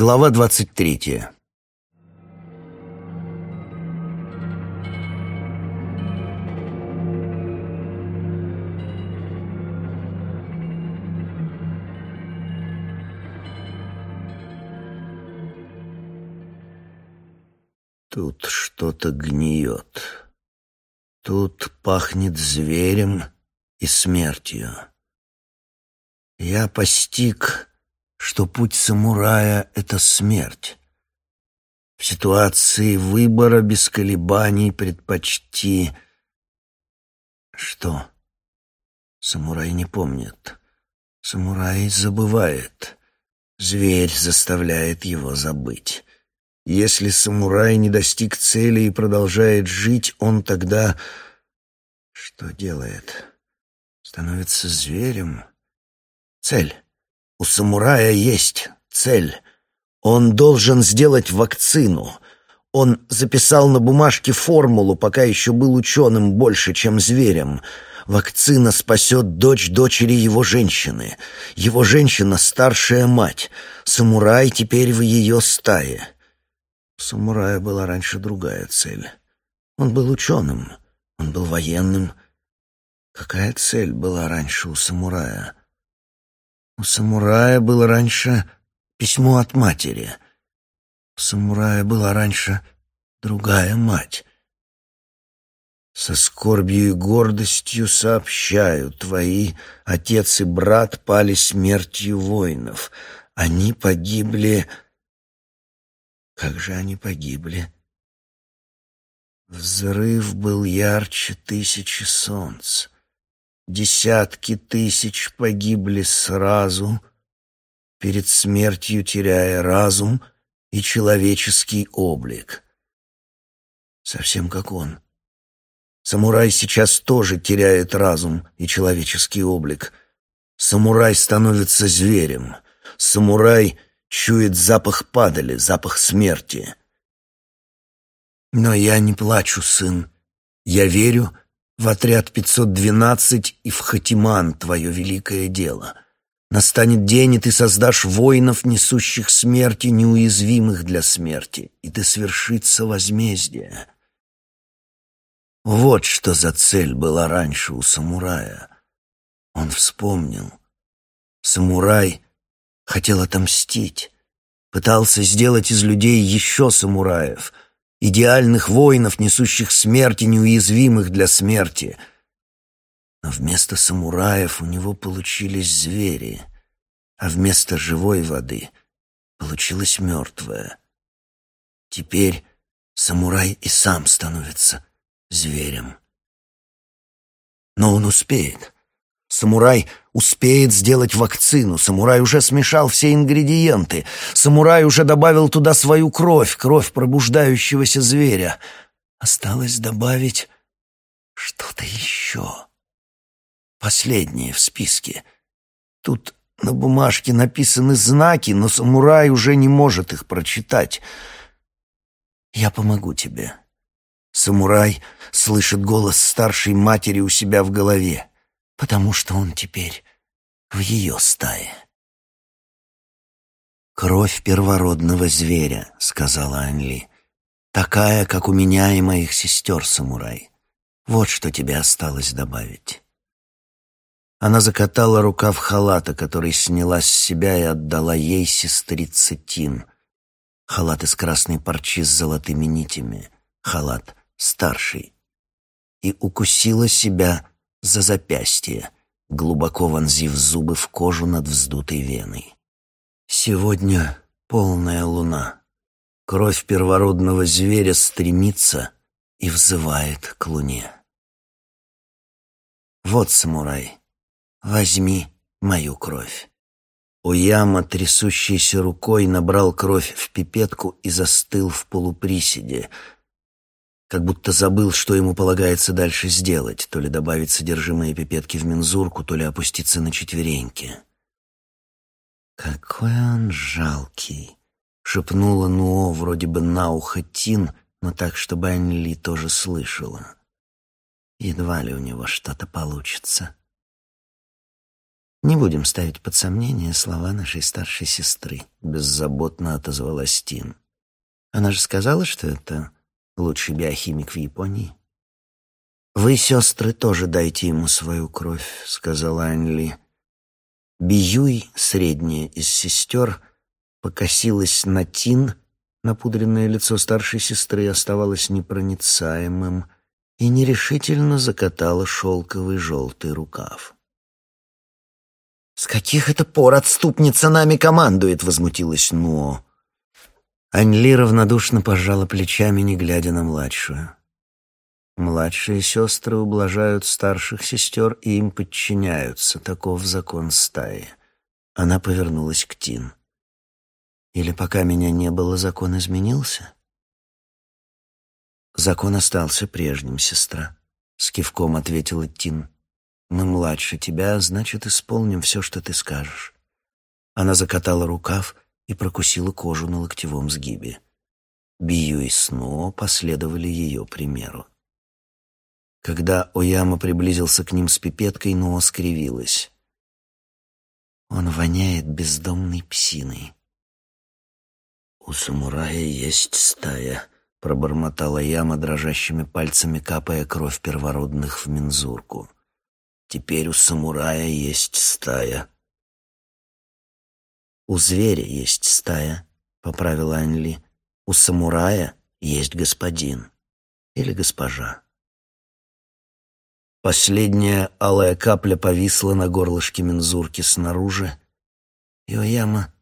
Глава двадцать третья. Тут что-то гниет. Тут пахнет зверем и смертью. Я постиг, что путь самурая — это смерть. В ситуации выбора без колебаний предпочти... Что? Самурай не помнит. Самурай забывает. Зверь заставляет его забыть. Если самурай не достиг цели и продолжает жить, он тогда... Что делает? Становится зверем? Цель. У самурая есть цель. Он должен сделать вакцину. Он записал на бумажке формулу, пока еще был ученым больше, чем зверем. Вакцина спасет дочь дочери его женщины. Его женщина — старшая мать. Самурай теперь в ее стае. У самурая была раньше другая цель. Он был ученым, он был военным. Какая цель была раньше у самурая? У самурая было раньше письмо от матери. У самурая была раньше другая мать. Со скорбью и гордостью сообщаю, твои отец и брат пали смертью воинов. Они погибли... Как же они погибли? Взрыв был ярче тысячи солнц. Десятки тысяч погибли сразу, перед смертью теряя разум и человеческий облик. Совсем как он. Самурай сейчас тоже теряет разум и человеческий облик. Самурай становится зверем. Самурай чует запах падали, запах смерти. Но я не плачу, сын. Я верю, в отряд 512 и в Хатиман твое великое дело. Настанет день, и ты создашь воинов, несущих смерти, неуязвимых для смерти, и ты свершится возмездие. Вот что за цель была раньше у самурая. Он вспомнил. Самурай хотел отомстить, пытался сделать из людей еще самураев — идеальных воинов, несущих смерти, неуязвимых для смерти. Но вместо самураев у него получились звери, а вместо живой воды получилась мертвая. Теперь самурай и сам становится зверем. Но он успеет. Самурай успеет сделать вакцину. Самурай уже смешал все ингредиенты. Самурай уже добавил туда свою кровь, кровь пробуждающегося зверя. Осталось добавить что-то еще. Последнее в списке. Тут на бумажке написаны знаки, но самурай уже не может их прочитать. «Я помогу тебе». Самурай слышит голос старшей матери у себя в голове потому что он теперь в ее стае. «Кровь первородного зверя», — сказала Анли, — «такая, как у меня и моих сестер, самурай. Вот что тебе осталось добавить». Она закатала рукав халата, который сняла с себя и отдала ей сестрице Тин. Халат из красной парчи с золотыми нитями, халат старший. И укусила себя за запястье, глубоко вонзив зубы в кожу над вздутой веной. Сегодня полная луна. Кровь первородного зверя стремится и взывает к луне. Вот, самурай, возьми мою кровь. Уяма, трясущейся рукой, набрал кровь в пипетку и застыл в полуприседе, как будто забыл, что ему полагается дальше сделать, то ли добавить содержимое пипетки в мензурку, то ли опуститься на четвереньки. «Какой он жалкий!» — шепнула Нуо вроде бы на ухо Тин, но так, чтобы Анли тоже слышала. Едва ли у него что-то получится. Не будем ставить под сомнение слова нашей старшей сестры, беззаботно отозвалась Тин. Она же сказала, что это лучший биохимик в Японии. Вы, сестры, тоже дайте ему свою кровь, сказала Анли. Биюй, средняя из сестер, покосилась на Тин, напудренное лицо старшей сестры оставалось непроницаемым и нерешительно закатала шелковый желтый рукав. «С каких это пор отступница нами командует?» — возмутилась Нуо. Аньли равнодушно пожала плечами, не глядя на младшую. Младшие сестры ублажают старших сестер и им подчиняются. Таков закон стаи. Она повернулась к Тин. Или пока меня не было, закон изменился? Закон остался прежним, сестра. С кивком ответила Тин. Мы младше тебя, значит, исполним все, что ты скажешь. Она закатала рукав и прокусила кожу на локтевом сгибе. Бию и Сно последовали ее примеру. Когда Ояма приблизился к ним с пипеткой, Но скривилась. Он воняет бездомной псиной. «У самурая есть стая», — пробормотала Яма дрожащими пальцами, капая кровь первородных в мензурку. Теперь у самурая есть стая. У зверя есть стая, поправила Анли. У самурая есть господин или госпожа. Последняя алая капля повисла на горлышке мензурки снаружи, и Ояма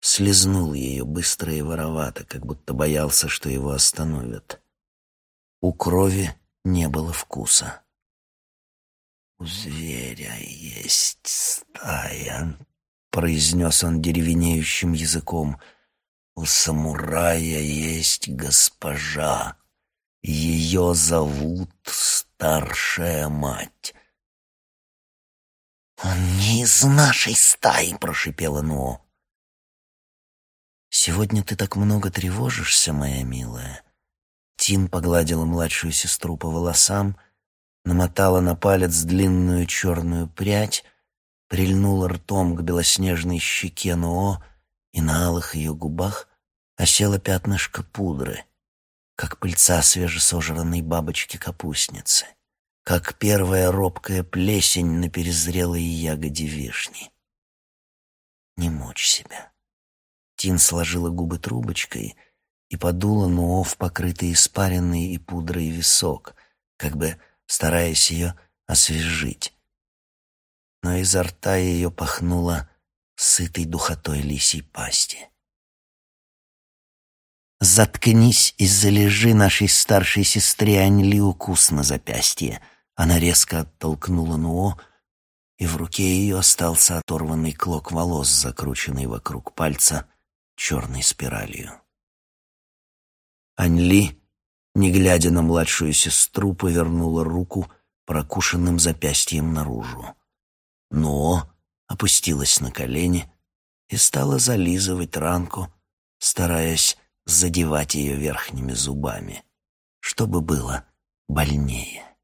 слезнул ее быстро и воровато, как будто боялся, что его остановят. У крови не было вкуса. «У зверя есть стая», — произнес он деревенеющим языком. «У самурая есть госпожа. Ее зовут старшая мать». «Он не из нашей стаи», — прошипела Нуо. «Сегодня ты так много тревожишься, моя милая». Тин погладила младшую сестру по волосам намотала на палец длинную черную прядь, прильнула ртом к белоснежной щеке Ноо, и на алых ее губах осело пятнышко пудры, как пыльца свежесожранной бабочки-капустницы, как первая робкая плесень на перезрелой ягоде вишни. Не мочь себя. Тин сложила губы трубочкой и подула Ноо в покрытый испаренный и пудрой висок, как бы стараясь ее освежить. Но изо рта ее пахнуло сытой духотой лисьей пасти. «Заткнись и залежи нашей старшей сестре Аньли укус на запястье». Она резко оттолкнула Нуо, и в руке ее остался оторванный клок волос, закрученный вокруг пальца черной спиралью. Аньли не глядя на младшую сестру, повернула руку прокушенным запястьем наружу. Но опустилась на колени и стала зализывать ранку, стараясь задевать ее верхними зубами, чтобы было больнее.